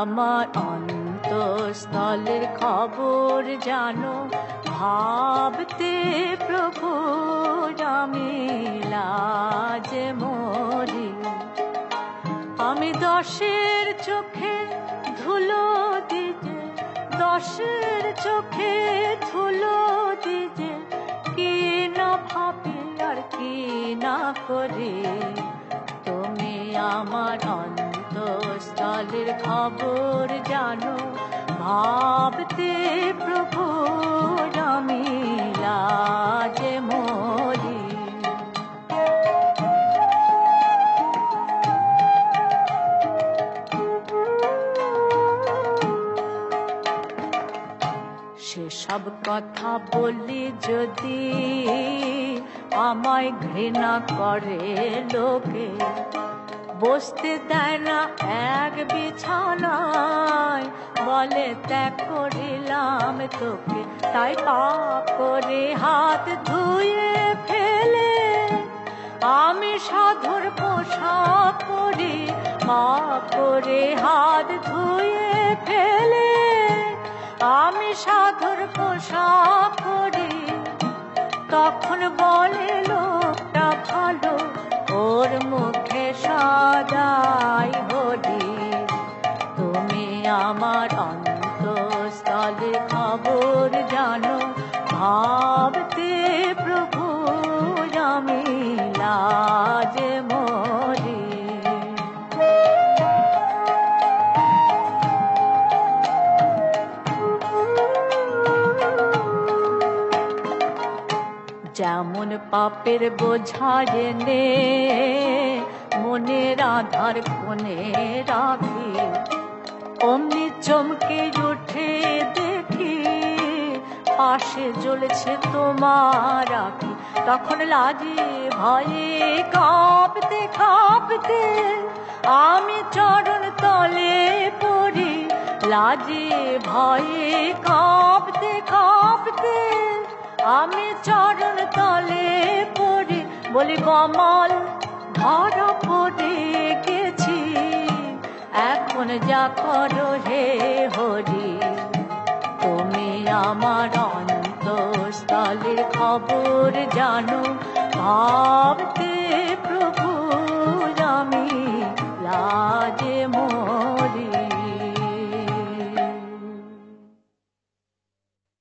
আমার অন্তঃস্থলের খবর জানো। ভাবতে প্রভু আমি লাজ মরি। আমি দশের চোখে ধুলো দিতে, দশের চোখে ধুলো দিতে, কি না ভাবে আর কি না করি। তুমি আমার অন্তঃস্থলের খবর জানো, ভাবতে প্রভু আমি লাজে সেসব কথা বলি যদি আমায় ঘৃণা করে লোকে বসতে দেয় না, এক বিছানায়। বলে ত্যাগ করিলাম তোকে। তাই পাপ করে হাত ধুয়ে ফেলে। আমি সাধুর পোশাক করি মা করে হাত ধুয়ে ফেলে। আমার অন্তঃস্থলে খবর জানো, ভাবতে প্রভু, আমি লাজ মরি। যেমন পাপের বোঝা নে মনের আধার কোণে রাখি অমনি চমকে উঠে দেখি, পাশে জ্বলেছে তোমার আখি। তখন লাজে ভয়ে কাঁপতে কাঁপতে আমি চরণ তলে পড়ি। লাজে ভয়ে কাঁপতে কাঁপতে আমি চরণ তলে পড়ি। বলি, কমল, ধরা পড়ে। এখন যা করো হে হরি। তুমি আমার অন্তঃস্থলের খবর জানো ভাবতে